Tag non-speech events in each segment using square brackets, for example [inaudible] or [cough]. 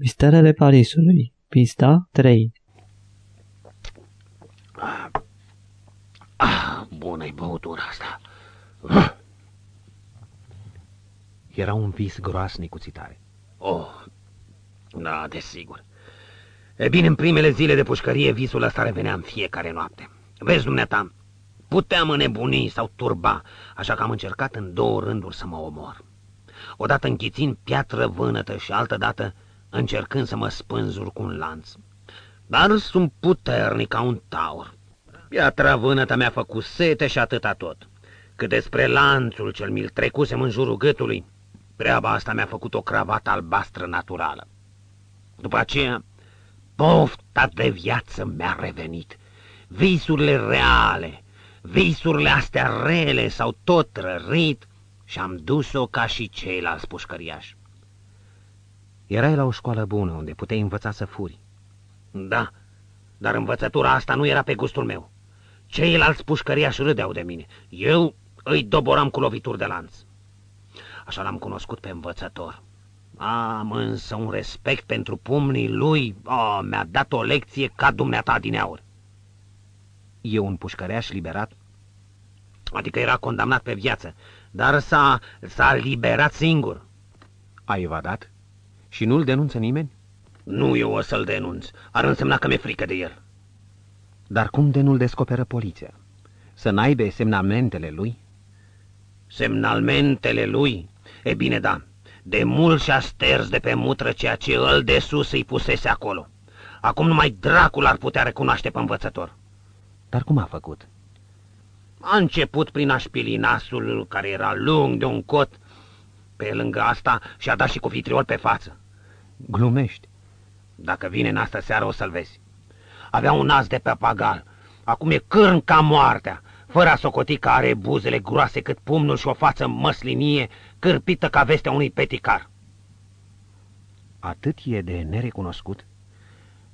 Misterele Parisului, pista 3 Ah, bună-i băutura asta. Ah. Era un vis groasnic cuțitare. Oh, da, desigur. E bine, în primele zile de pușcărie, visul ăsta revenea în fiecare noapte. Vezi, dumneata, puteam înnebuni sau turba, așa că am încercat în două rânduri să mă omor. Odată închițind piatră vânătă și altădată încercând să mă spânzur cu un lanț. Dar sunt puternic ca un taur. Piatra vânătă mi-a făcut sete și atâta tot. Cât despre lanțul cel mi-l trecusem în jurul gâtului, treaba asta mi-a făcut o cravată albastră naturală. După aceea, pofta de viață mi-a revenit. Visurile reale, visurile astea rele s-au tot rărit și am dus-o ca și ceilalți pușcăriași. Erai la o școală bună unde puteai învăța să furi. Da, dar învățătura asta nu era pe gustul meu. Ceilalți pușcăriași râdeau de mine. Eu îi doboram cu lovituri de lanț. Așa l-am cunoscut pe învățător. Am însă un respect pentru pumnii lui. Oh, mi-a dat o lecție ca dumneata din aur. E un pușcăreaș liberat? Adică era condamnat pe viață, dar s-a, s-a liberat singur. A evadat? Și nu-l denunță nimeni? Nu eu o să-l denunț. Ar însemna că mi-e frică de el. Dar cum de nu-l descoperă poliția? Să n-aibă semnamentele lui? Semnalmentele lui? E bine, da. De mult și-a sters de pe mutră ceea ce îl de sus îi pusese acolo. Acum numai dracul ar putea recunoaște pe învățător. Dar cum a făcut? A început prin a șpili nasul, care era lung de un cot. Pe lângă asta și-a dat și cu vitriol pe față. Glumești. Dacă vine în asta seară o să-l vezi. Avea un nas de papagal. Acum e cârn ca moartea, fără a socoti că are buzele groase cât pumnul și o față măslinie, cârpită ca vestea unui peticar. Atât e de nerecunoscut?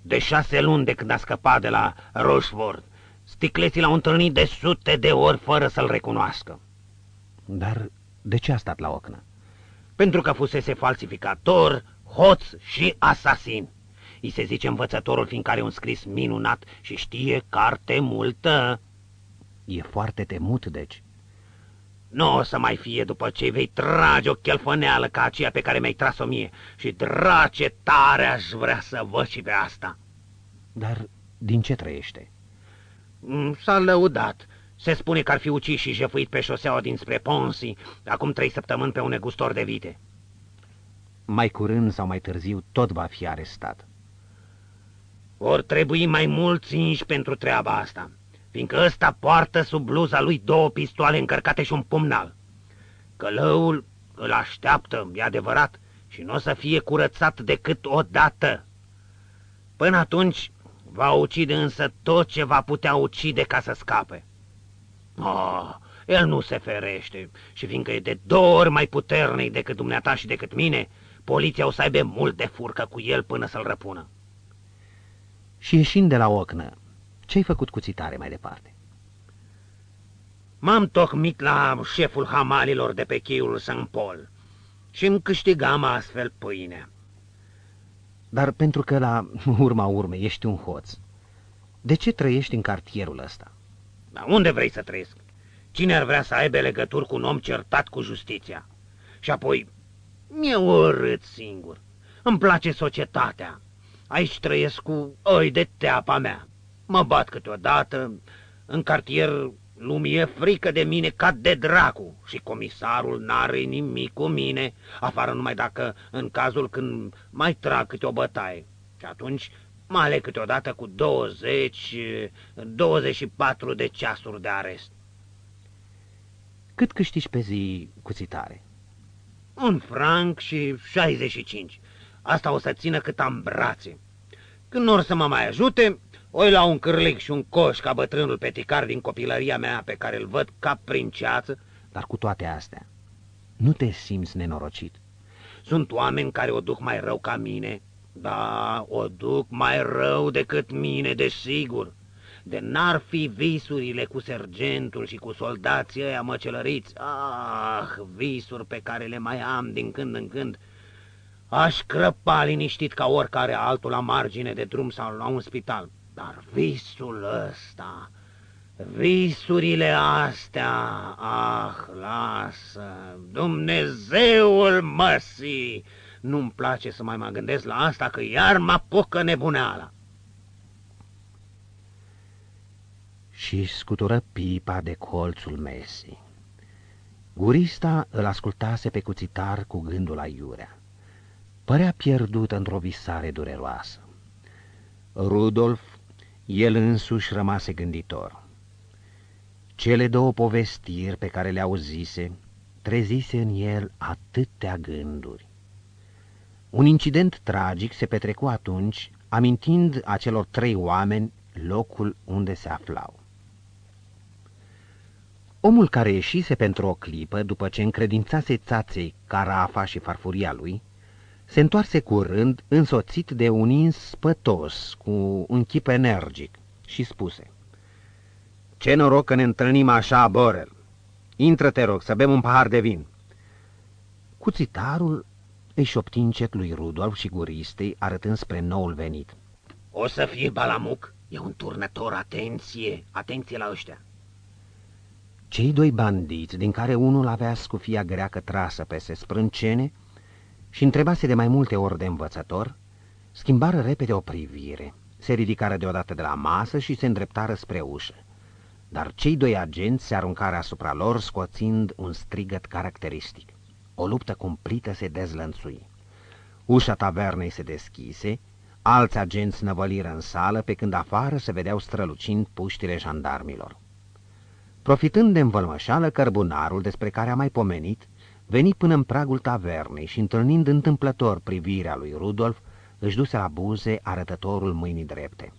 De șase luni de când a scăpat de la Rochefort, sticleții l-au întâlnit de sute de ori fără să-l recunoască. Dar de ce a stat la ocnă? Pentru că fusese falsificator, hoț și asasin. I se zice învățătorul fiindcă are un scris minunat și știe carte multă. E foarte temut, deci. Nu o să mai fie după ce vei trage o chelfăneală ca aceea pe care mi-ai tras-o mie și drace tare aș vrea să văd și pe asta. Dar din ce trăiește? Mm, s-a lăudat. Se spune că ar fi ucis și jefuit pe șoseaua dinspre Ponsi, acum trei săptămâni pe un negustor de vite. Mai curând sau mai târziu tot va fi arestat. Vor trebui mai mulți inși pentru treaba asta, fiindcă ăsta poartă sub bluza lui două pistoale încărcate și un pumnal. Călăul îl așteaptă, e adevărat, și nu o să fie curățat decât o dată. Până atunci va ucide însă tot ce va putea ucide ca să scape. Oh, el nu se ferește și fiindcă e de două ori mai puternic decât dumneata și decât mine, poliția o să aibă mult de furcă cu el până să-l răpună. Și ieșind de la ocnă, ce-ai făcut cu țitare mai departe? M-am tocmit la șeful hamalilor de pe cheiul St. Paul și îmi câștigam astfel pâine. Dar pentru că la urma urmei ești un hoț, de ce trăiești în cartierul ăsta? Dar unde vrei să trăiesc? Cine ar vrea să aibă legături cu un om certat cu justiția? Și apoi, mi-e urât singur. Îmi place societatea. Aici trăiesc cu oi de teapa mea. Mă bat câteodată, în cartier lumii e frică de mine ca de dracu și comisarul n-are nimic cu mine, afară numai dacă în cazul când mai trag câte o bătaie. Și atunci mă aleg câteodată cu 20, 24 de ceasuri de arest. Cât câștigi pe zi cu țitare? Un franc și 65. Asta o să țină cât am brațe. Când nu să mă mai ajute, oi la un cârlic și un coș ca bătrânul peticar din copilăria mea pe care îl văd ca prin ceață. Dar cu toate astea, nu te simți nenorocit? Sunt oameni care o duc mai rău ca mine. Da, o duc mai rău decât mine, desigur. De n-ar fi visurile cu sergentul și cu soldații ăia măcelăriți. Ah, visuri pe care le mai am din când în când aș crăpa liniștit ca oricare altul la margine de drum sau la un spital. Dar visul ăsta, visurile astea, ah, lasă, Dumnezeul măsii, nu-mi place să mai mă gândesc la asta, că iar mă apucă nebuneala. Și scutură pipa de colțul mesii. Gurista îl ascultase pe cuțitar cu gândul la iurea. Părea pierdut într-o visare dureroasă. Rudolf, el însuși rămase gânditor. Cele două povestiri pe care le auzise trezise în el atâtea gânduri. Un incident tragic se petrecu atunci, amintind acelor trei oameni locul unde se aflau. Omul care ieșise pentru o clipă, după ce încredințase țaței carafa și farfuria lui, se întoarse curând, însoțit de un ins pătos, cu un chip energic, și spuse Ce noroc că ne întâlnim așa, Borel! Intră, te rog, să bem un pahar de vin!" Cuțitarul își șopti încet lui Rudolf și guristei, arătând spre noul venit. O să fie balamuc? E un turnător, atenție, atenție la ăștia!" Cei doi bandiți, din care unul avea scufia greacă trasă peste sprâncene și întrebase de mai multe ori de învățător, schimbară repede o privire, se ridicară deodată de la masă și se îndreptară spre ușă. Dar cei doi agenți se aruncară asupra lor, scoțind un strigăt caracteristic. O luptă cumplită se dezlănțui. Ușa tavernei se deschise, alți agenți năvăliră în sală, pe când afară se vedeau strălucind puștile jandarmilor. Profitând de învălmășală, cărbunarul, despre care a mai pomenit, veni până în pragul tavernei și, întâlnind întâmplător privirea lui Rudolf, își duse la buze arătătorul mâinii drepte.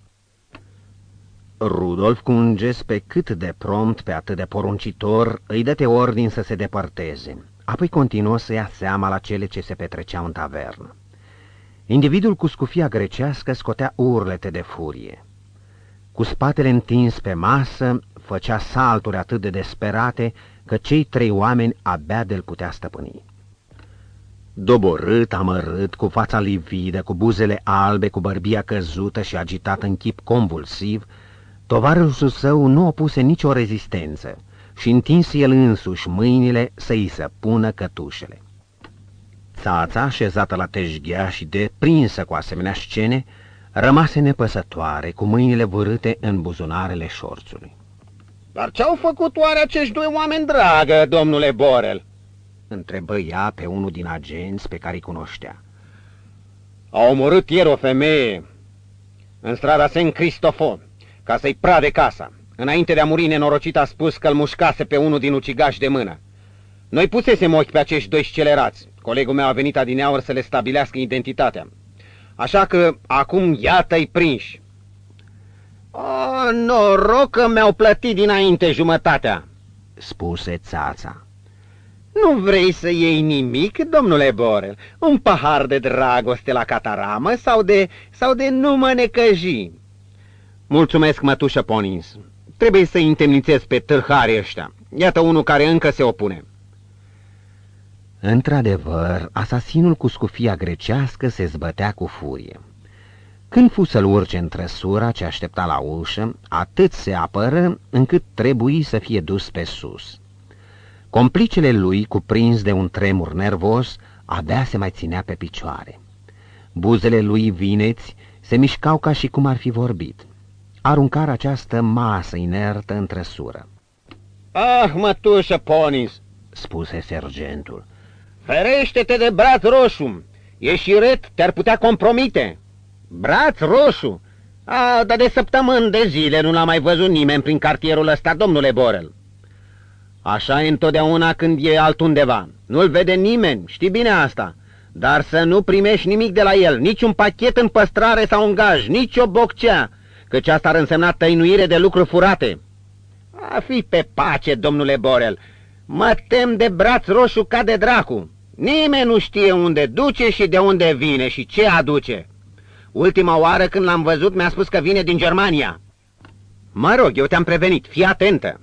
Rudolf, cu un gest pe cât de prompt, pe atât de poruncitor, îi dăte ordin să se depărteze. Apoi continuă să ia seama la cele ce se petreceau în tavernă. Individul cu scufia grecească scotea urlete de furie. Cu spatele întins pe masă, făcea salturi atât de desperate că cei trei oameni abia de-l putea stăpâni. Doborât, amărât, cu fața lividă, cu buzele albe, cu bărbia căzută și agitat în chip convulsiv, tovarășul său nu opuse nicio rezistență și întinse el însuși mâinile să-i se pună cătușele. Țața, așezată la teșghea și deprinsă cu asemenea scene, rămase nepăsătoare, cu mâinile vârâte în buzunarele șorțului. Dar ce-au făcut oare acești doi oameni dragă, domnule Borel?" întrebă ea pe unul din agenți pe care îi cunoștea. Au omorât ieri o femeie în strada Saint Cristofon, ca să-i prade casa. Înainte de a muri nenorocit a spus că îl mușcase pe unul din ucigași de mână. Noi pusesem ochi pe acești doi scelerați. Colegul meu a venit adineaur să le stabilească identitatea. Așa că acum iată-i prinși. O, noroc că mi-au plătit dinainte jumătatea, spuse țața. Nu vrei să iei nimic, domnule Borel? Un pahar de dragoste la cataramă sau de, sau de numă necăji? Mulțumesc, mătușă Ponins. Trebuie să-i întemnițez pe tâlharii ăștia. Iată unul care încă se opune. Într-adevăr, asasinul cu scufia grecească se zbătea cu furie. Când fu să-l urce în trăsura ce aștepta la ușă, atât se apără încât trebuie să fie dus pe sus. Complicele lui, cuprins de un tremur nervos, abia se mai ținea pe picioare. Buzele lui vineți se mișcau ca și cum ar fi vorbit. Aruncar această masă inertă în trăsură. Ah, mătușă Ponis, spuse sergentul, ferește-te de braț roșu, ret, te-ar putea compromite. Braț roșu? A, dar de săptămâni de zile nu l-a mai văzut nimeni prin cartierul ăsta, domnule Borel. Așa e întotdeauna când e altundeva. Nu-l vede nimeni, știi bine asta. Dar să nu primești nimic de la el, nici un pachet în păstrare sau un gaj, nici o boccea, căci asta ar însemna tăinuire de lucruri furate. A fi pe pace, domnule Borel. Mă tem de braț roșu ca de dracu. Nimeni nu știe unde duce și de unde vine și ce aduce. Ultima oară când l-am văzut mi-a spus că vine din Germania. Mă rog, eu te-am prevenit, fii atentă.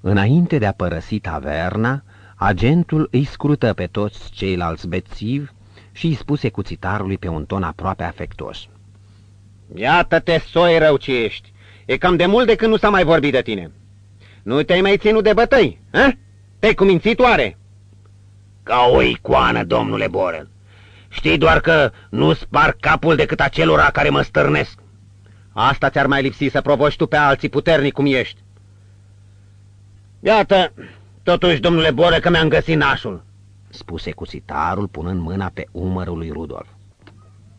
Înainte de a părăsi taverna, agentul îi scrută pe toți ceilalți bețivi și îi spuse cuțitarului pe un ton aproape afectos. Iată-te, soi rău ce ești! E cam de mult de când nu s-a mai vorbit de tine. Nu te-ai mai ținut de bătăi, hă? Te-ai cumințit oare? Ca o icoană, domnule Borel. Știi doar că nu spar capul decât acelora care mă stârnesc. Asta ți-ar mai lipsi să provoci tu pe alții puternici cum ești. Iată, totuși, domnule Bore, că mi-am găsit nașul, spuse cuțitarul punând mâna pe umărul lui Rudolf.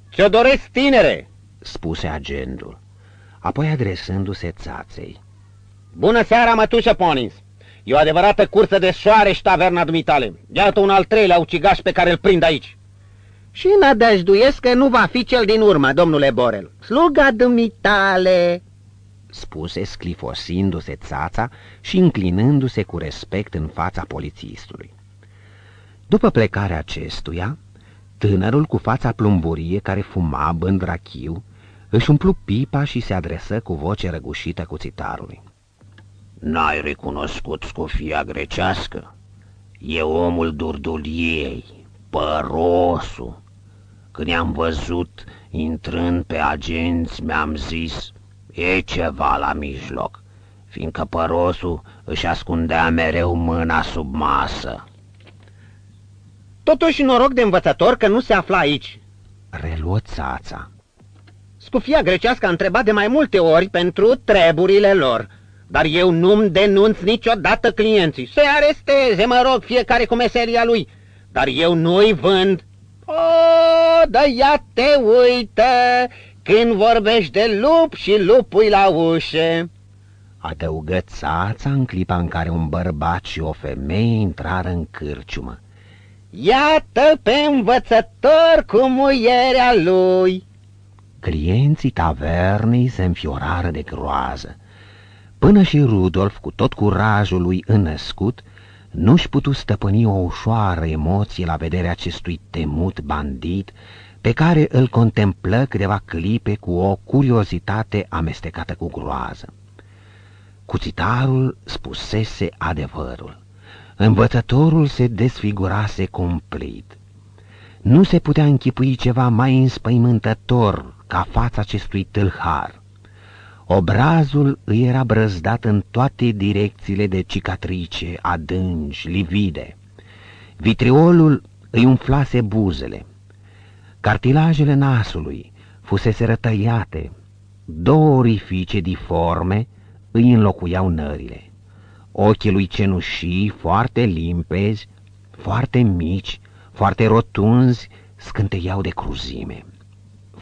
Ce-o doresc, tinere? Spuse agentul. Apoi adresându-se țaței. Bună seara, mătușă Ponins! E o adevărată cursă de soare și taverna dumitale. Iată un al treilea ucigaș pe care îl prind aici. Și nădăjduiesc că nu va fi cel din urmă, domnule Borel. Sluga dumitale, spuse sclifosindu-se țața și înclinându-se cu respect în fața polițistului. După plecarea acestuia, tânărul cu fața plumburie care fuma bând rachiu, își umplu pipa și se adresă cu voce răgușită cuțitarului. N-ai recunoscut scofia grecească? E omul durduliei, părosul. Când i-am văzut intrând pe agenți, mi-am zis, e ceva la mijloc, fiindcă părosul își ascundea mereu mâna sub masă. Totuși noroc de învățător că nu se afla aici. Reluă țața. Scufia grecească a întrebat de mai multe ori pentru treburile lor, dar eu nu-mi denunț niciodată clienții. Se aresteze, mă rog, fiecare cu meseria lui, dar eu nu-i vând. O, da ia te uită când vorbești de lup și lupul la ușă. Adăugă țața în clipa în care un bărbat și o femeie intrară în cârciumă. Iată pe învățător cu muierea lui. Clienții tavernei se înfiorară de groază. Până și Rudolf, cu tot curajul lui înnăscut, nu-și putu stăpâni o ușoară emoție la vederea acestui temut bandit, pe care îl contemplă câteva clipe cu o curiozitate amestecată cu groază. Cuțitarul spusese adevărul. Învățătorul se desfigurase complet. Nu se putea închipui ceva mai înspăimântător ca fața acestui tâlhar. Obrazul îi era brăzdat în toate direcțiile de cicatrice, adânci, livide. Vitriolul îi umflase buzele. Cartilajele nasului fusese rătăiate. Două orifice diforme îi înlocuiau nările. Ochii lui cenușii, foarte limpezi, foarte mici, foarte rotunzi, scânteiau de cruzime.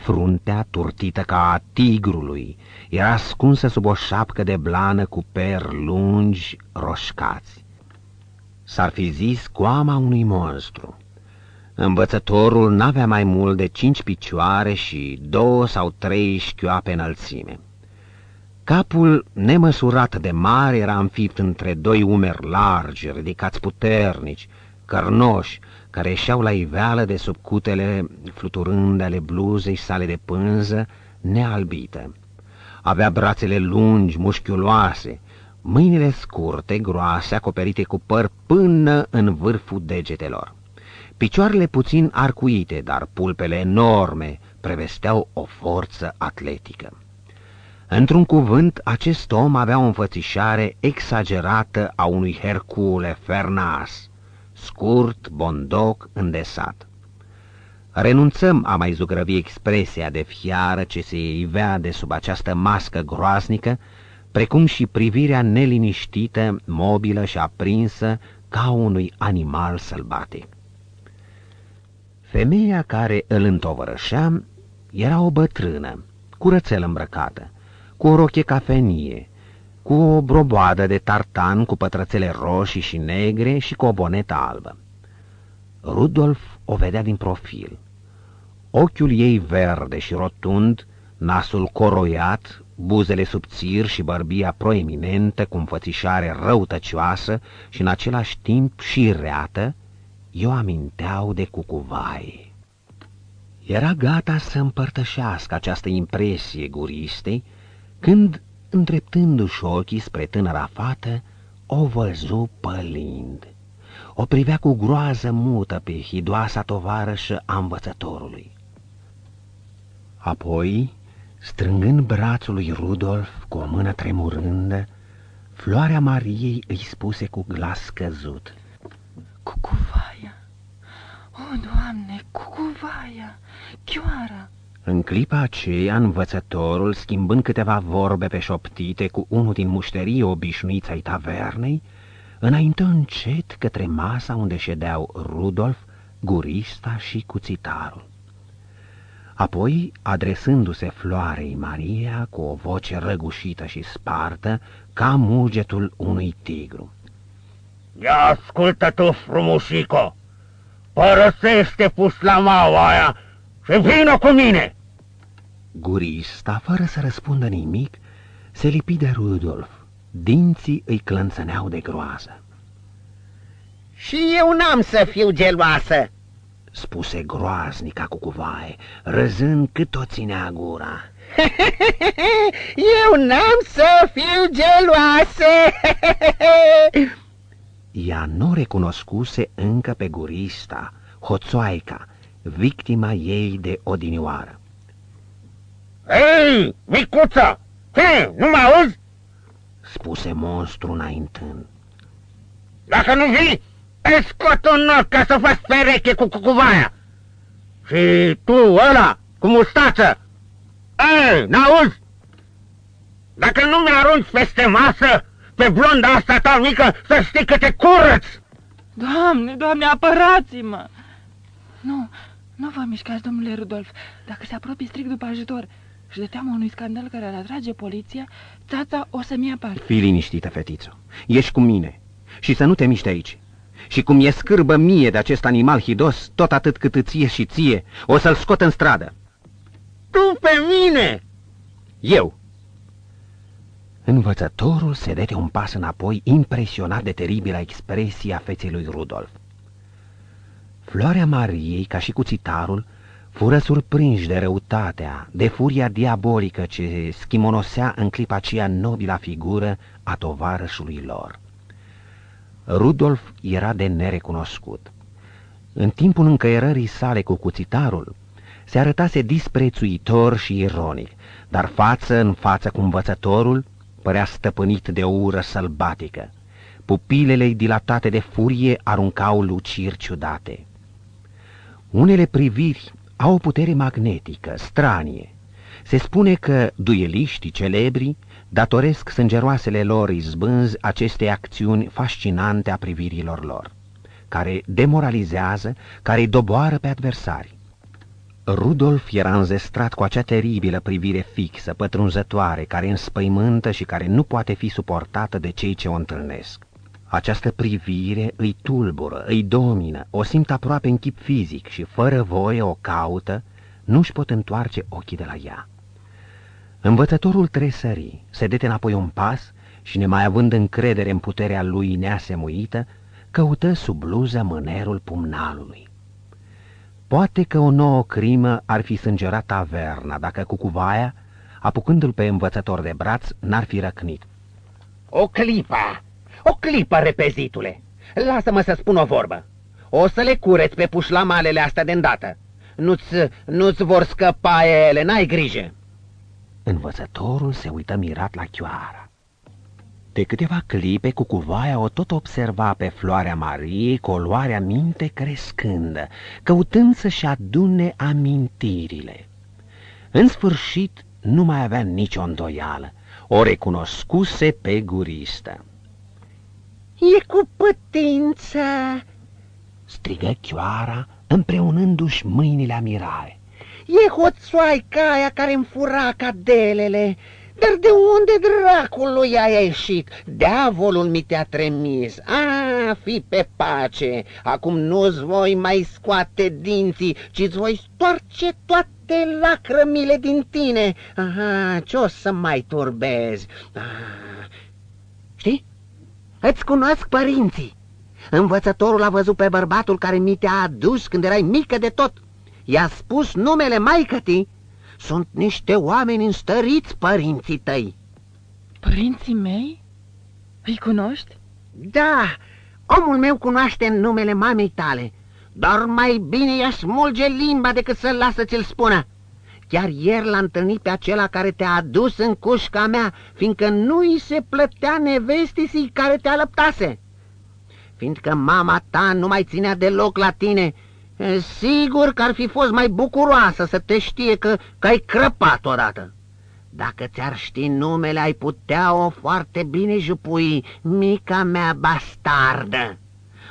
Fruntea, turtită ca a tigrului, era ascunsă sub o șapcă de blană cu per lungi, roșcați. S-ar fi zis coama unui monstru. Învățătorul n-avea mai mult de cinci picioare și două sau trei șchioape înălțime. Capul nemăsurat de mare era înfipt între doi umeri largi, ridicați puternici, cărnoși, care ieșeau la iveală de sub cutele fluturând ale bluzei sale de pânză nealbită. Avea brațele lungi, mușchiuloase, mâinile scurte, groase, acoperite cu păr până în vârful degetelor. Picioarele puțin arcuite, dar pulpele enorme prevesteau o forță atletică. Într-un cuvânt, acest om avea o înfățișare exagerată a unui Hercule Fernas, scurt, bondoc, îndesat. Renunțăm a mai zugrăvi expresia de fiară ce se ivea de sub această mască groaznică, precum și privirea neliniștită, mobilă și aprinsă ca unui animal sălbatic. Femeia care îl întovărășea era o bătrână, curățel îmbrăcată, cu o roche cafenie, cu o broboadă de tartan cu pătrățele roșii și negre și cu o bonetă albă. Rudolf o vedea din profil. Ochiul ei verde și rotund, nasul coroiat, buzele subțiri și bărbia proeminentă cu înfățișare răutăcioasă și în același timp și reată, eu aminteau de cucuvai. Era gata să împărtășească această impresie guristei, când, îndreptându-și ochii spre tânăra fată, o văzu pălind. o privea cu groază mută pe hidoasa tovarășă a învățătorului. Apoi, strângând brațul lui Rudolf cu o mână tremurândă, Floarea Mariei îi spuse cu glas căzut. Cucuvaia! O, Doamne, cucuvaia! Chioara! În clipa aceea, învățătorul, schimbând câteva vorbe pe șoptite cu unul din mușterii obișnuiți ai tavernei, înaintă încet către masa unde ședeau Rudolf, Gurista și Cuțitarul. Apoi, adresându-se floarei Maria cu o voce răgușită și spartă, ca mugetul unui tigru. Ia ascultă tu, frumușico! Părăsește puslamaua aia și vină cu mine! Gurista, fără să răspundă nimic, se lipi de Rudolf. Dinții îi clănțăneau de groază. Și eu n-am să fiu geloasă, spuse groaznica cu cuvaie, râzând cât o ținea gura. [laughs] eu n-am să fiu geloasă! Ea nu recunoscuse încă pe gurista, hoțoaica, victima ei de odinioară. Ei, micuță! Ce, nu mă auzi? spuse monstru înaintând. Dacă nu vii, îți scot un nor ca să faci pereche cu cucuvaia. Și tu, ăla, cu mustață, ei, n-auzi? Dacă nu mi-arunci peste masă, pe blonda asta ta mică, să știi că te curăți! Doamne, Doamne, apărați-mă! Nu, nu vă mișcați, domnule Rudolf. Dacă se apropie strict după ajutor și de teamă unui scandal care ar atrage poliția, tata o să-mi ia parte. Fii liniștită, fetițo. Ești cu mine. Și să nu te miști aici. Și cum e scârbă mie de acest animal hidos, tot atât cât îți e și ție, o să-l scot în stradă. Tu pe mine! Eu. Învățătorul se dete un pas înapoi, impresionat de teribila expresie a feței lui Rudolf. Floarea Mariei, ca și cuțitarul, fură surprinși de răutatea, de furia diabolică ce schimonosea în clipa aceea nobila figură a tovarășului lor. Rudolf era de nerecunoscut. În timpul încăierării sale cu cuțitarul, se arătase disprețuitor și ironic, dar față în față cu învățătorul părea stăpânit de o ură sălbatică. Pupilele dilatate de furie aruncau luciri ciudate. Unele priviri au o putere magnetică, stranie. Se spune că dueliștii celebri datoresc sângeroasele lor izbânzi aceste acțiuni fascinante a privirilor lor, care demoralizează, care îi doboară pe adversari. Rudolf era înzestrat cu acea teribilă privire fixă, pătrunzătoare, care înspăimântă și care nu poate fi suportată de cei ce o întâlnesc. Această privire îi tulbură, îi domină, o simt aproape în chip fizic și fără voie o caută, nu-și pot întoarce ochii de la ea. Învățătorul tresări, se dete înapoi un pas și, nemai având încredere în puterea lui neasemuită, căută sub bluză mânerul pumnalului. Poate că o nouă crimă ar fi sângerat taverna dacă cucuvaia, apucându-l pe învățător de braț, n-ar fi răcnit. O clipă, o clipă, repezitule! Lasă-mă să spun o vorbă. O să le cureți pe pușlamalele astea de îndată. Nu-ți nu vor scăpa ele, n-ai grijă. Învățătorul se uită mirat la chioara. De câteva clipe, cucuvaia o tot observa pe floarea Mariei cu o luarea minte crescândă, căutând să-și adune amintirile. În sfârșit, nu mai avea nicio îndoială, o recunoscuse pe guristă. E cu putință!" strigă chioara, împreunându-și mâinile amirare. E hoțoaica aia care îmi fura cadelele, dar de unde dracului a ieșit? Diavolul mi te-a tremis. A, fi pe pace. Acum nu-ți voi mai scoate dinții, ci-ți voi stoarce toate lacrămile din tine. Aha, ce o să mai turbezi? Ah. Știi? Îți cunosc părinții. Învățătorul a văzut pe bărbatul care mi te-a adus când erai mică de tot. I-a spus numele maicătii sunt niște oameni înstăriți, părinții tăi. Părinții mei? Îi cunoști? Da, Omul meu cunoaște numele mamei tale, dar mai bine i-a smulge limba decât să-l lasă ți-l spună. Chiar ieri l-a întâlnit pe acela care te-a adus în cușca mea, fiindcă nu i se plătea nevestisii care te alăptase. Fiindcă mama ta nu mai ținea deloc la tine, sigur că ar fi fost mai bucuroasă să te știe că, că ai crăpat odată. Dacă ți-ar ști numele, ai putea-o foarte bine jupui, mica mea bastardă.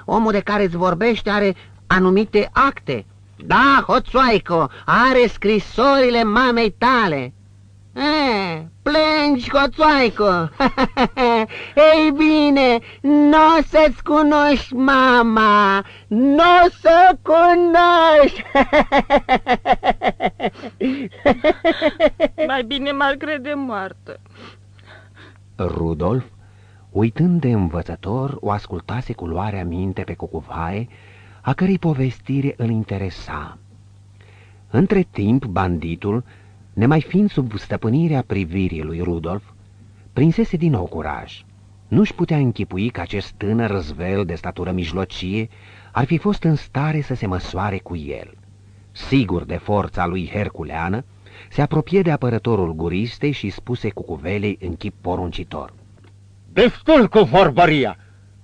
Omul de care îți vorbește are anumite acte. Da, hoțoaico, are scrisorile mamei tale. E, plângi, hoțoaico. [laughs] Ei bine, nu o să-ți cunoști mama, nu o să cunoști. [laughs] Mai bine m-ar crede moartă. Rudolf, uitând de învățător, o ascultase cu luarea minte pe cucuvaie, a cărei povestire îl interesa. Între timp, banditul, nemai fiind sub stăpânirea privirii lui Rudolf, prinsese din nou curaj. Nu-și putea închipui că acest tânăr răzvel de statură mijlocie ar fi fost în stare să se măsoare cu el. Sigur de forța lui herculeană, se apropie de apărătorul guristei și spuse cu cuvelei în chip poruncitor. Destul cu vorbăria!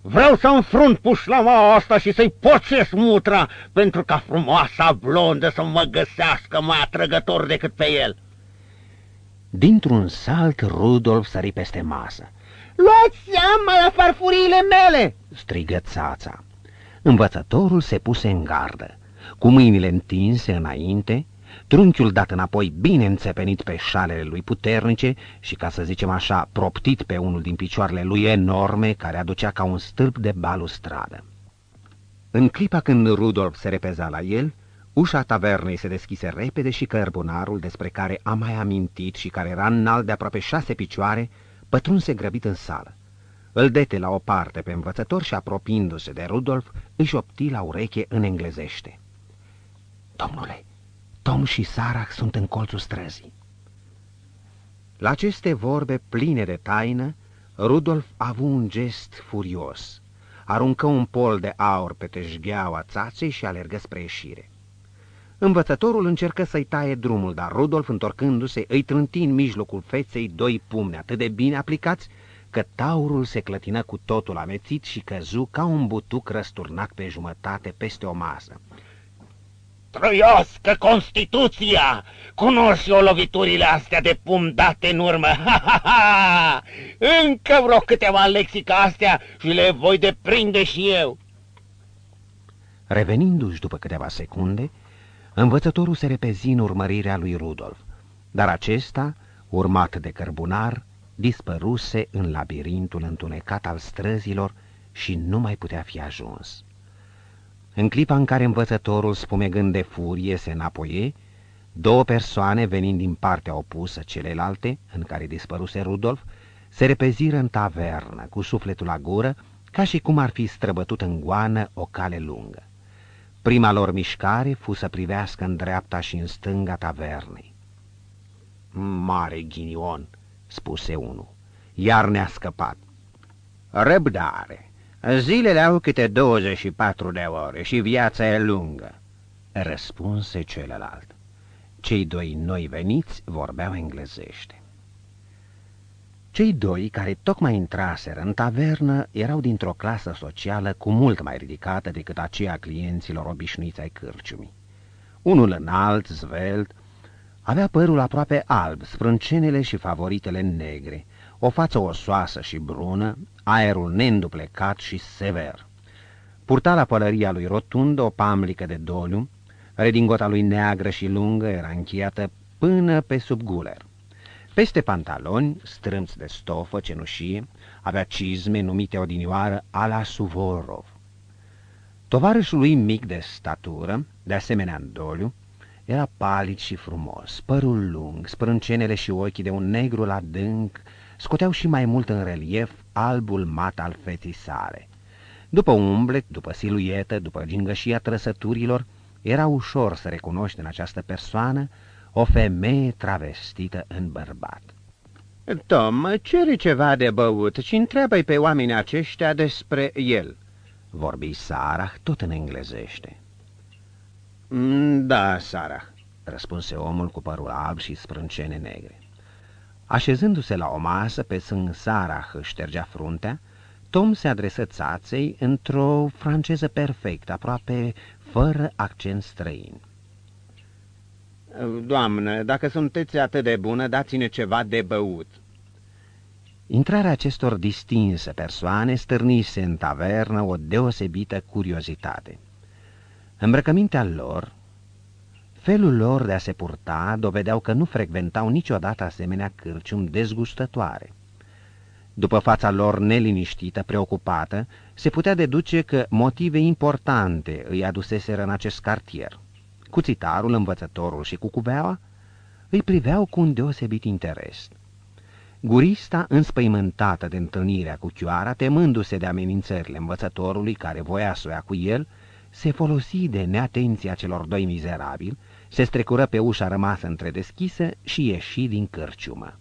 Vreau să înfrunt pușlama asta și să-i pocesc mutra, pentru ca frumoasa blondă să mă găsească mai atrăgător decât pe el. Dintr-un salt, Rudolf sări peste masă. Luați seama la farfuriile mele! strigă țața. Învățătorul se puse în gardă. Cu mâinile întinse înainte, trunchiul dat înapoi bine înțepenit pe șalele lui puternice și, ca să zicem așa, proptit pe unul din picioarele lui enorme, care aducea ca un stâlp de balustradă. În clipa când Rudolf se repeza la el, ușa tavernei se deschise repede și cărbunarul, despre care am mai amintit și care era înalt de aproape șase picioare, pătrunse grăbit în sală. Îl dete la o parte pe învățător și, apropiindu-se de Rudolf, își opti la ureche în englezește. Domnule, Tom și Sarah sunt în colțul străzii. La aceste vorbe pline de taină, Rudolf a avut un gest furios. Aruncă un pol de aur pe teșgheaua țaței și alergă spre ieșire. Învățătorul încercă să-i taie drumul, dar Rudolf, întorcându-se, îi trânti în mijlocul feței doi pumni atât de bine aplicați, că taurul se clătină cu totul amețit și căzu ca un butuc răsturnat pe jumătate peste o masă. Trăiască Constituția! Cunoști o loviturile astea de pum date în urmă. Ha, ha, ha! Încă vreo câteva lecții ca astea și le voi deprinde și eu. Revenindu-și după câteva secunde, învățătorul se repezi în urmărirea lui Rudolf, dar acesta, urmat de cărbunar, dispăruse în labirintul întunecat al străzilor și nu mai putea fi ajuns. În clipa în care învățătorul, spumegând de furie, se înapoie, două persoane, venind din partea opusă celelalte, în care dispăruse Rudolf, se repeziră în tavernă, cu sufletul la gură, ca și cum ar fi străbătut în goană o cale lungă. Prima lor mișcare fu să privească în dreapta și în stânga tavernei. Mare ghinion, spuse unul, iar ne-a scăpat. Răbdare, Zilele au câte 24 de ore și viața e lungă, răspunse celălalt. Cei doi noi veniți vorbeau englezește. Cei doi, care tocmai intraseră în tavernă, erau dintr-o clasă socială cu mult mai ridicată decât aceea clienților obișnuiți ai cârciumii. Unul înalt, zvelt, avea părul aproape alb, sprâncenele și favoritele negre, o față osoasă și brună, aerul neînduplecat și sever. Purta la pălăria lui rotundă o pamlică de doliu, redingota lui neagră și lungă era încheiată până pe sub guler. Peste pantaloni, strâmți de stofă cenușie, avea cizme numite odinioară ala Suvorov. Tovarășul lui mic de statură, de asemenea în doliu, era palid și frumos, părul lung, sprâncenele și ochii de un negru adânc scoteau și mai mult în relief albul mat al feții sale. După umblet, după siluetă, după gingășia trăsăturilor, era ușor să recunoști în această persoană o femeie travestită în bărbat. Tom, cere ceva de băut și întreabă pe oamenii aceștia despre el. Vorbi Sarah tot în englezește. Mm, Da, Sarah. Răspunse omul cu părul alb și sprâncene negre. Așezându-se la o masă, pe sâng Sarah își ștergea fruntea, Tom se adresă țaței într-o franceză perfectă, aproape fără accent străin. Doamnă, dacă sunteți atât de bună, dați-ne ceva de băut. Intrarea acestor distinse persoane stârnise în tavernă o deosebită curiozitate. Îmbrăcămintea lor, felul lor de a se purta, dovedeau că nu frecventau niciodată asemenea cârcium dezgustătoare. După fața lor neliniștită, preocupată, se putea deduce că motive importante îi aduseseră în acest cartier. Cuțitarul, învățătorul și cucubeaua îi priveau cu un deosebit interes. Gurista, înspăimântată de întâlnirea cu Chioara, temându-se de amenințările învățătorului care voia să o ia cu el, se folosi de neatenția celor doi mizerabili, se strecură pe ușa rămasă întredeschisă și ieși din cârciumă.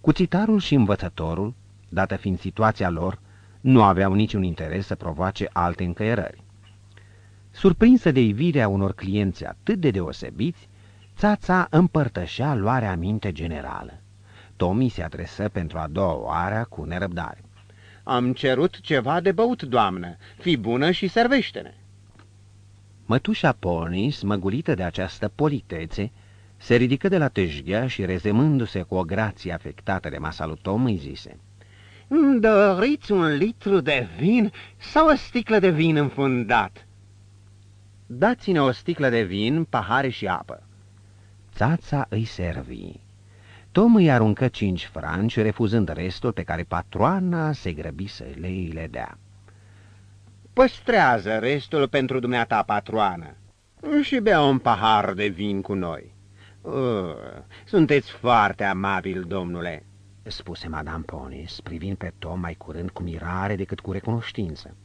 Cuțitarul și învățătorul, dată fiind situația lor, nu aveau niciun interes să provoace alte încăierări. Surprinsă de ivirea unor clienți atât de deosebiți, țața împărtășea luarea minte generală. Tommy se adresă pentru a doua oară cu nerăbdare. Am cerut ceva de băut, doamnă. Fii bună și servește-ne. Mătușa Pony, smăgulită de această politețe, se ridică de la tâșghea și, rezemându-se cu o grație afectată de masa lui Tom, îi zise Îmi doriți un litru de vin sau o sticlă de vin înfundat? Dați-ne o sticlă de vin, pahare și apă. Țața îi servi. Tom îi aruncă cinci franci, refuzând restul pe care patroana se grăbi să le le dea. Păstrează restul pentru dumneata patroană și bea un pahar de vin cu noi. Uh, sunteți foarte amabil, domnule. spuse Madame Ponis, privind pe Tom mai curând cu mirare decât cu recunoștință.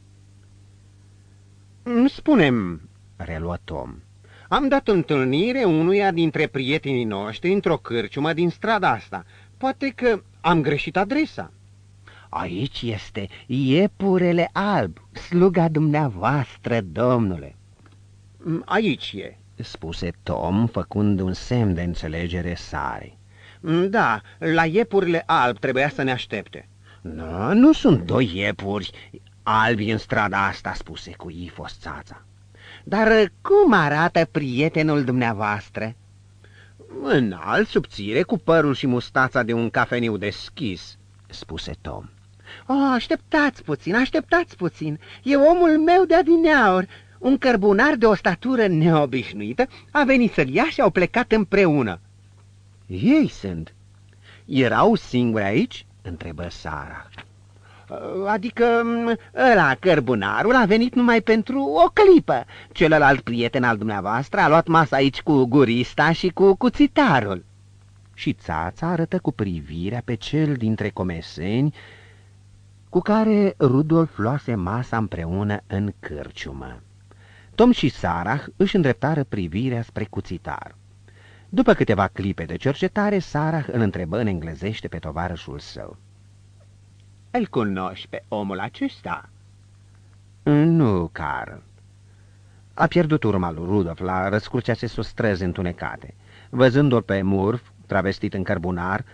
Spunem, Reluă Tom. am dat întâlnire unuia dintre prietenii noștri într-o cârciumă din strada asta. Poate că am greșit adresa. Aici este iepurele alb, sluga dumneavoastră, domnule, Mm, Aici e. spuse Tom, făcând un semn de înțelegere sare. Mm, Da, la iepurile alb trebuia să ne aștepte. Nu, nu sunt doi iepuri albi în strada asta, spuse cu ifos țața. Dar cum arată prietenul dumneavoastră? Înalt, subțire, cu părul și mustața de un cafeniu deschis. spuse Tom. Oh, așteptați puțin, așteptați puțin. E omul meu de adineauri. Un cărbunar de o statură neobișnuită a venit să-l ia și au plecat împreună. Ei sunt. Erau singuri aici? întrebă Sara. Adică m, ăla, cărbunarul, a venit numai pentru o clipă. Celălalt prieten al dumneavoastră a luat masa aici cu gurista și cu cuțitarul. Și țața arătă cu privirea pe cel dintre comeseni cu care Rudolf luase masa împreună în cârciumă. Tom și Sarah își îndreptară privirea spre cuțitar. După câteva clipe de cercetare, Sarah îl întrebă în englezește pe tovarășul său. Îl cunoști pe omul acesta? Nu, Carl. A pierdut urma lui Rudolf la răscurcea străzi întunecate. Văzându-l pe Murf, travestit în cărbunar,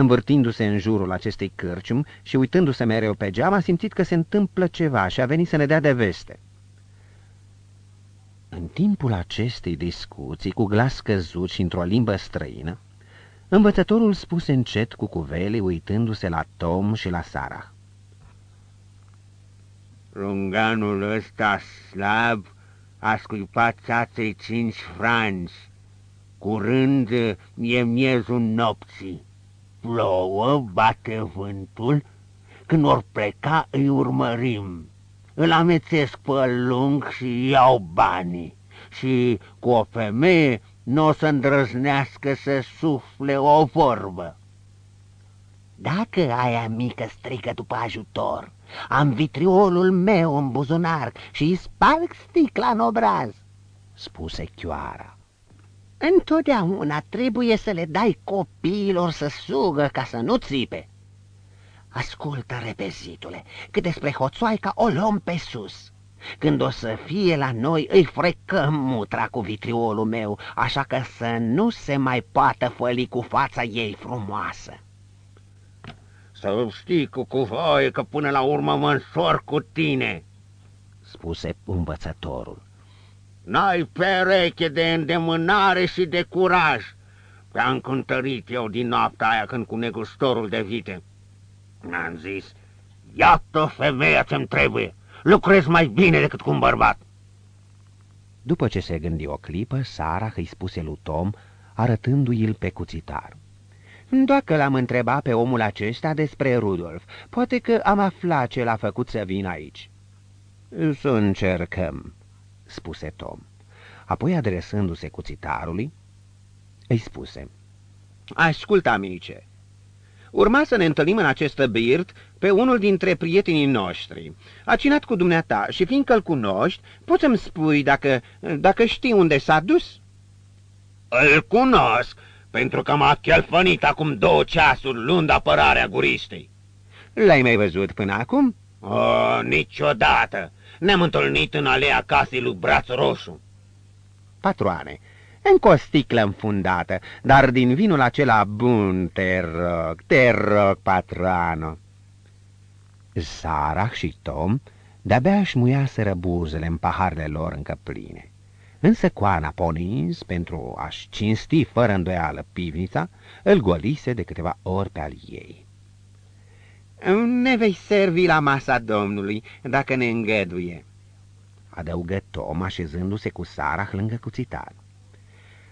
învârtindu-se în jurul acestei cârciumi și uitându-se mereu pe geam, a simțit că se întâmplă ceva și a venit să ne dea de veste. În timpul acestei discuții, cu glas căzut și într-o limbă străină, învățătorul spuse încet cu cuvele, uitându-se la Tom și la Sarah. Lunganul ăsta slab a scuipat țaței cinci franci. Curând e miezul nopții. Plouă, bate vântul, când or pleca îi urmărim. Îl amețesc pe lung și iau banii. Și cu o femeie nu o să îndrăznească să sufle o vorbă. Dacă aia mică strică după ajutor, am vitriolul meu în buzunar și îi sparg sticla în obraz, spuse Chioara. Întotdeauna trebuie să le dai copiilor să sugă ca să nu țipe. Ascultă, repezitule, că despre hoțoaica o luăm pe sus. Când o să fie la noi, îi frecăm mutra cu vitriolul meu, așa că să nu se mai poată făli cu fața ei frumoasă. Să știi cu cuvoie că până la urmă mă însor cu tine, spuse învățătorul. N-ai pereche de îndemânare și de curaj. Te-am cântărit eu din noaptea aia când cu negustorul de vite. Mi-am zis, iată femeia ce-mi trebuie, lucrez mai bine decât cu un bărbat. După ce se gândi o clipă, Sara îi spuse lui Tom, arătându-i-l pe cuțitar. Dacă l-am întrebat pe omul acesta despre Rudolf, poate că am aflat ce l-a făcut să vin aici. Să încercăm, spuse Tom. Apoi, adresându-se cuțitarului, îi spuse. Ascultă, amice, urma să ne întâlnim în acest birt pe unul dintre prietenii noștri. A cinat cu dumneata și fiindcă îl cunoști, poți să-mi spui dacă, dacă știi unde s-a dus? Îl cunosc, pentru că m-a chelfănit acum două ceasuri luând apărarea guristei. L-ai mai văzut până acum? O, niciodată. Ne-am întâlnit în alea casei lui Braț Roșu. Patroane, încă o sticlă înfundată, dar din vinul acela bun, te rog, te rog, patroano. Sara și Tom de-abia își muiaseră buzele în paharele lor încă pline. Însă coana Ponins, pentru a-și cinsti fără îndoială pivnița, îl golise de câteva ori pe al ei. Ne vei servi la masa domnului, dacă ne îngăduie, adăugă Tom, așezându-se cu Sara lângă cuțitar.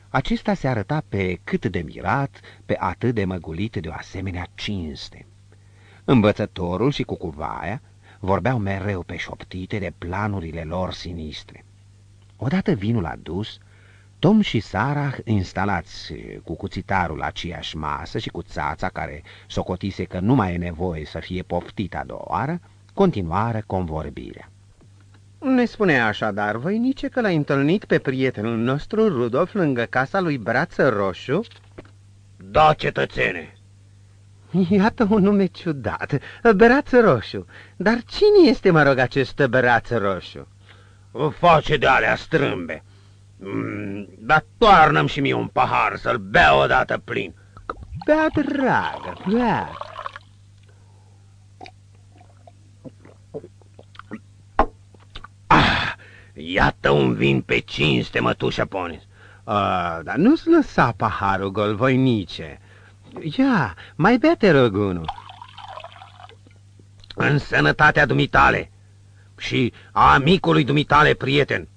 Acesta se arăta pe cât de mirat, pe atât de măgulit de o asemenea cinste. Învățătorul și cucuvaia vorbeau mereu pe șoptite de planurile lor sinistre. Odată vinul adus, Tom și Sara, instalați cu cuțitarul la aceeași masă și cu țața care socotise că nu mai e nevoie să fie poftit a doua oară, continuară convorbirea. Ne spune așadar, voinice, că l-ai întâlnit pe prietenul nostru, Rudolf, lângă casa lui Brață Roșu? Da, cetățene. Iată un nume ciudat, Brață Roșu. Dar cine este, mă rog, acest Brață Roșu? Face de alea strâmbe. Mm, dar toarnă și mie un pahar să-l beau odată plin. Bea, dragă, bea. Ah, iată un vin pe cinste, mătușă Ponis. Ah, dar nu-ți lăsa paharul gol, voinice. Ia, mai bea, te rog, unul. În sănătatea dumitale și a amicului dumitale prieten.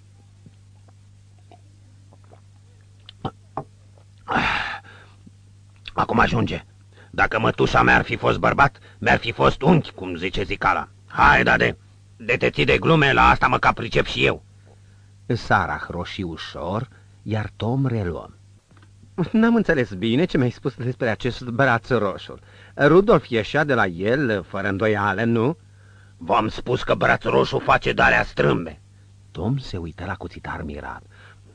Acum ajunge. Dacă mătușa mea ar fi fost bărbat, mi-ar fi fost unchi, cum zice zicala. Hai, dade, de te ții de glume, la asta mă capricep și eu. Sara roșii ușor, iar Tom reluă. N-am înțeles bine ce mi-ai spus despre acest braț roșu. Rudolf ieșea de la el, fără îndoială, nu? V-am spus că braț roșu face darea strâmbe. Tom se uită la cuțitar mirat.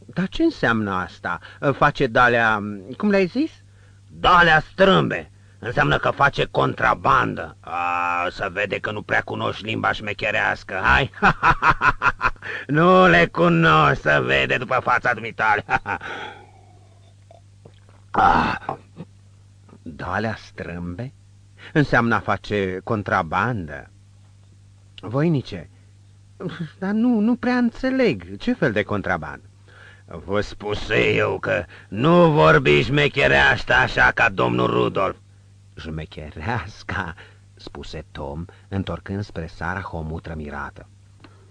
Dar ce înseamnă asta? Face dalea... cum le-ai zis? Dalea strâmbe. Înseamnă că face contrabandă. A, să vede că nu prea cunoști limba șmecherească. Hai! [laughs] nu le cunoști, să vede după fața dumitale. [laughs] ah, dalea strâmbe? Înseamnă a face contrabandă. Voinice, dar nu, nu prea înțeleg. Ce fel de contrabandă? Vă spus eu că nu vorbi șmechereaște așa ca domnul Rudolf. Șmechereasca, spuse Tom, întorcând spre Sara homutră mirată.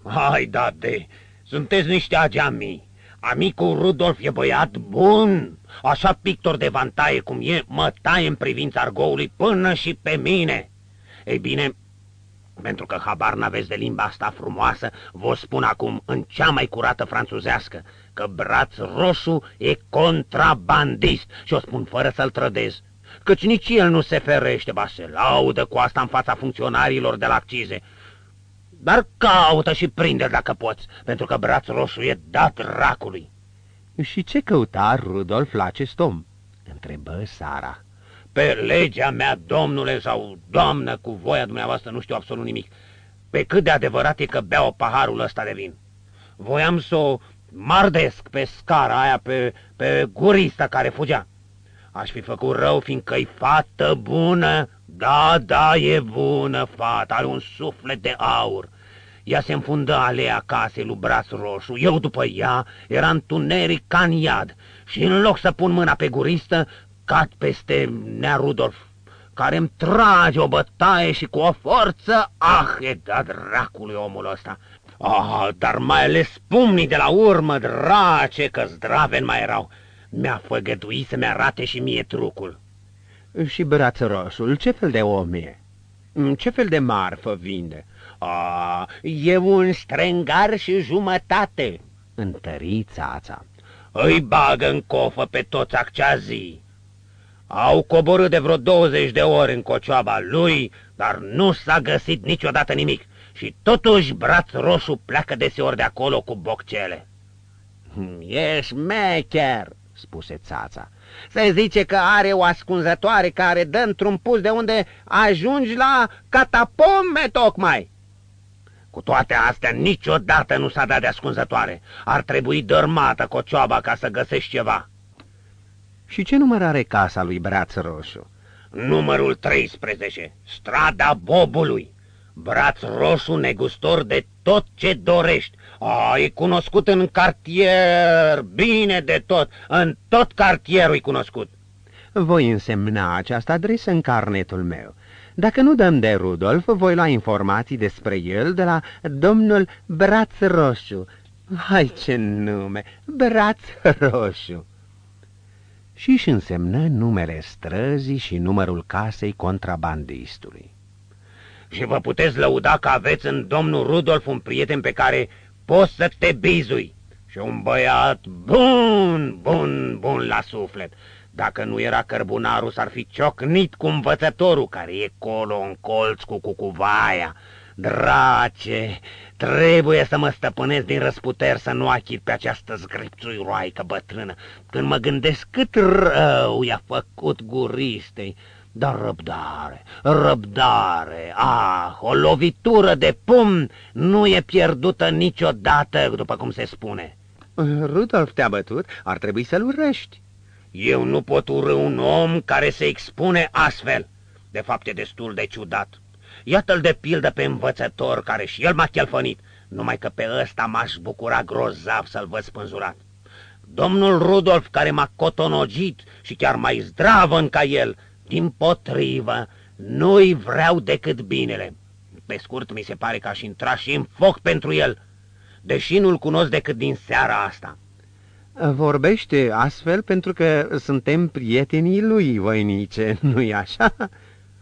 Hai, dade, sunteți niște ageamii. Amicul Rudolf e băiat bun, așa pictor de vantaie cum e, mă taie în privința argoului până și pe mine. Ei bine, pentru că habar n-aveți de limba asta frumoasă, vă spun acum în cea mai curată franțuzească că braț roșu e contrabandist și o spun fără să-l trădez, căci nici el nu se ferește, ba se laudă cu asta în fața funcționarilor de la accize. Dar caută și prinde dacă poți, pentru că braț roșu e dat racului. Și ce căuta Rudolf la acest om? întrebă Sara. Pe legea mea, domnule sau doamnă, cu voia dumneavoastră, nu știu absolut nimic. Pe cât de adevărat e că beau paharul ăsta de vin. Voiam să o mardesc pe scara aia, pe, pe gurista care fugea. Aș fi făcut rău, fiindcă-i fată bună, da, da, e bună fata, are un suflet de aur. Ea se înfundă alea casei lui Braț Roșu, eu după ea era întuneric ca în iad și în loc să pun mâna pe guristă, cad peste Nea Rudolf, care îmi trage o bătaie și cu o forță, ah, e da dracului omul ăsta. Ah, dar mai ales pumnii de la urmă, drace, că zdraven mai erau. Mi-a făgăduit să-mi arate și mie trucul. Și brațroșul, ce fel de om e? Ce fel de marfă vinde? A, e un strengar și jumătate. Întări țața. Îi bagă în cofă pe toți acea zi. Au coborât de vreo 20 de ori în cocioaba lui, dar nu s-a găsit niciodată nimic. Și totuși braț roșu pleacă deseori de acolo cu boccele. E șmecher, spuse țața. Se zice că are o ascunzătoare care dă într-un pus de unde ajungi la catapome tocmai. Cu toate astea, niciodată nu s-a dat de ascunzătoare. Ar trebui dărmată cocioaba ca să găsești ceva. Și ce număr are casa lui Braț Roșu? Numărul 13, strada Bobului. Braț roșu negustor de tot ce dorești. A, e cunoscut în cartier, bine de tot, în tot cartierul e cunoscut. Voi însemna această adresă în carnetul meu. Dacă nu dăm de Rudolf, voi lua informații despre el de la domnul Braț Roșu. Hai ce nume, Braț Roșu! Și își însemnă numele străzii și numărul casei contrabandistului. Și vă puteți lăuda că aveți în domnul Rudolf un prieten pe care poți să te bizui. Și un băiat bun, bun, bun la suflet. Dacă nu era cărbunarul, s-ar fi ciocnit cu învățătorul care e colo în colț cu cucuvaia. Drace, trebuie să mă stăpânesc din răsputeri să nu achit pe această zgripțuiroaică bătrână, când mă gândesc cât rău i-a făcut guristei. Dar răbdare, răbdare, ah, o lovitură de pumn nu e pierdută niciodată, după cum se spune. Rudolf te-a bătut, ar trebui să-l urăști. Eu nu pot urâ un om care se expune astfel. De fapt, e destul de ciudat. Iată-l de pildă pe învățător care și el m-a chelfănit, numai că pe ăsta m-aș bucura grozav să-l văd spânzurat. Domnul Rudolf, care m-a cotonogit și chiar mai zdravăn ca el, din potrivă, nu-i vreau decât binele. Pe scurt, mi se pare că aș intra și în foc pentru el, deși nu-l cunosc decât din seara asta. Vorbește astfel pentru că suntem prietenii lui, voinice, [laughs] nu-i așa?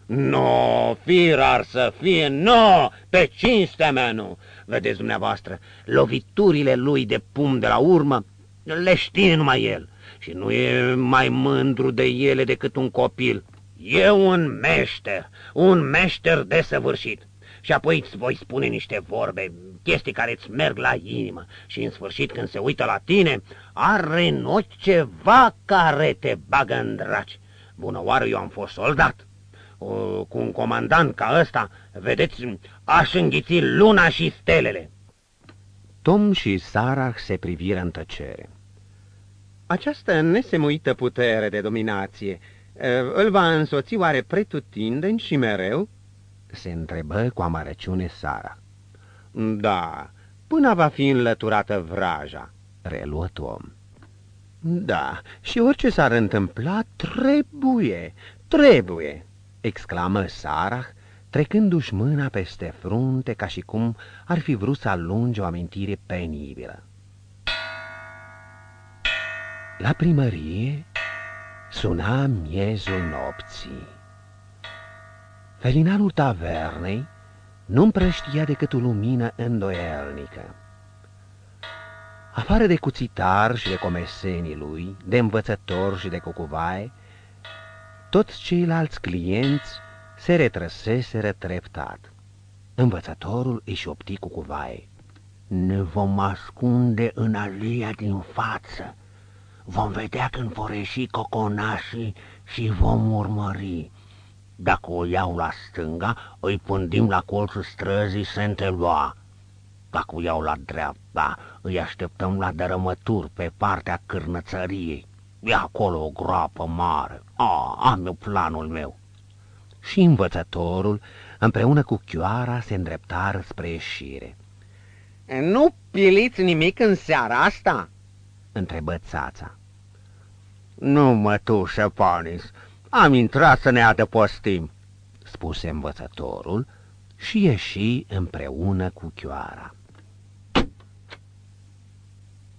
No, firar să fie, no, pe cinstea mea nu. Vedeți dumneavoastră, loviturile lui de pum de la urmă le știe numai el și nu e mai mândru de ele decât un copil. E un meșter, un meșter desăvârșit. Și apoi îți voi spune niște vorbe, chestii care îți merg la inimă și în sfârșit când se uită la tine, are în ochi ceva care te bagă în draci. Bună oară, eu am fost soldat. O, cu un comandant ca ăsta, vedeți, aș înghiți luna și stelele. Tom și Sarah se priviră în tăcere. Această nesemuită putere de dominație îl va însoți oare pretutindeni și mereu? Se întrebă cu amărăciune Sara. Da, până va fi înlăturată vraja, reluă Tom. Da, și orice s-ar întâmpla, trebuie, trebuie, exclamă Sarah, trecându-și mâna peste frunte ca și cum ar fi vrut să alunge o amintire penibilă. La primărie suna miezul nopții. Felinarul tavernei nu împrăștia decât o lumină îndoielnică. Afară de cuțitar și de comesenii lui, de învățător și de cucuvaie, toți ceilalți clienți se retrăseseră treptat. Învățătorul își opti cucuvaie. Ne vom ascunde în alia din față, Vom vedea când vor ieși coconașii și vom urmări. Dacă o iau la stânga, îi pândim la colțul străzii Saint-Eloi. Dacă o iau la dreapta, îi așteptăm la dărâmături pe partea cârnățăriei. E acolo o groapă mare. A, am eu planul meu. Și învățătorul, împreună cu chioara, se îndreptară spre ieșire. Nu piliți nimic în seara asta?" Întrebă țața. Nu, mătușă Panis, am intrat să ne adăpostim, spuse învățătorul și ieși împreună cu chioara.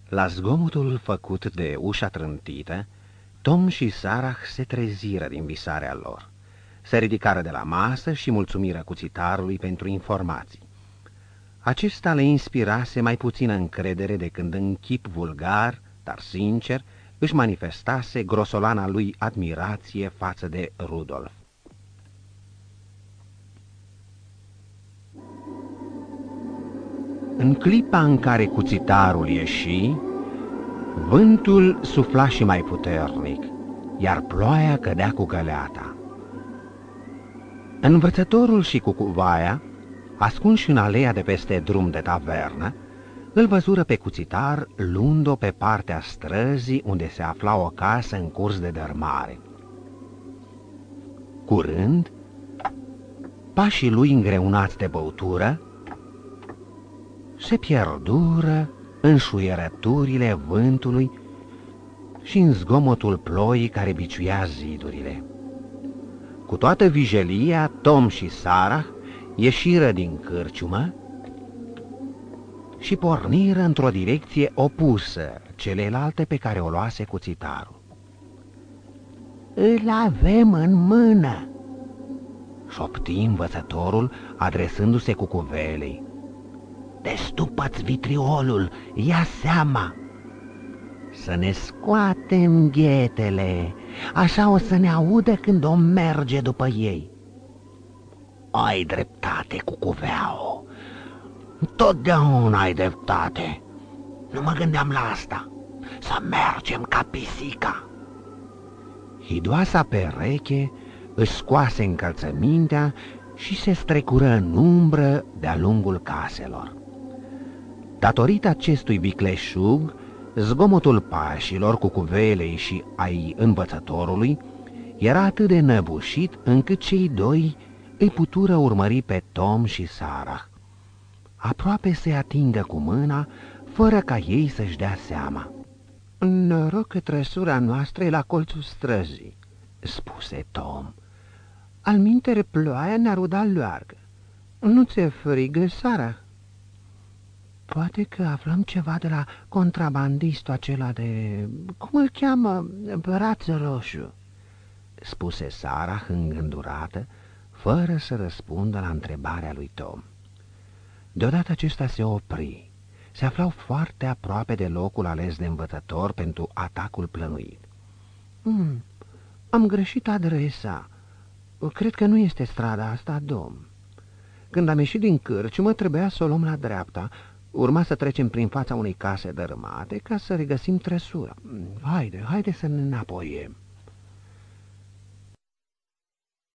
La zgomotul făcut de ușa trântită, Tom și Sarah se treziră din visarea lor. Se ridicară de la masă și mulțumiră cuțitarului pentru informații. Acesta le inspirase mai puțină încredere de când în chip vulgar, dar sincer, își manifestase grosolana lui admirație față de Rudolf. În clipa în care cuțitarul ieși, vântul sufla și mai puternic, iar ploaia cădea cu găleata. Învățătorul și cucuvaia, ascunși în aleea de peste drum de tavernă, îl văzură pe cuțitar luând-o pe partea străzii unde se afla o casă în curs de dărmare. Curând, pașii lui îngreunați de băutură se pierdură în șuierăturile vântului și în zgomotul ploii care biciuia zidurile. Cu toată vijelia, Tom și Sara ieșiră din cârciumă și porniră într-o direcție opusă celelalte pe care o luase cuțitarul. Îl avem în mână!" șopti învățătorul, adresându-se cu cuvelei. Destupă-ți vitriolul, ia seama! Să ne scoatem ghetele, așa o să ne audă când o merge după ei. Ai dreptate cu cuveau. Totdeauna ai dreptate. Nu mă gândeam la asta. Să mergem ca pisica. Hidoasa pereche își scoase încălțămintea și se strecură în umbră de-a lungul caselor. Datorită acestui vicleșug, zgomotul pașilor cu cuvelei și ai învățătorului era atât de năbușit încât cei doi îi putură urmări pe Tom și Sarah. Aproape se atingă cu mâna, fără ca ei să-și dea seama. Noroc că trăsura noastră e la colțul străzii, spuse Tom. Al mintere ploaia ne-a rudat luargă. Nu ți-e frigă, Sarah? Poate că aflăm ceva de la contrabandistul acela de... cum îl cheamă? Braț roșu, spuse Sara îngândurată, fără să răspundă la întrebarea lui Tom. Deodată acesta se opri. Se aflau foarte aproape de locul ales de învățător pentru atacul plănuit. Hmm, am greșit adresa. Cred că nu este strada asta, domn. Când am ieșit din mă trebuia să o luăm la dreapta, Urma să trecem prin fața unei case dărâmate ca să regăsim trăsura. Haide, haide să ne înapoiem.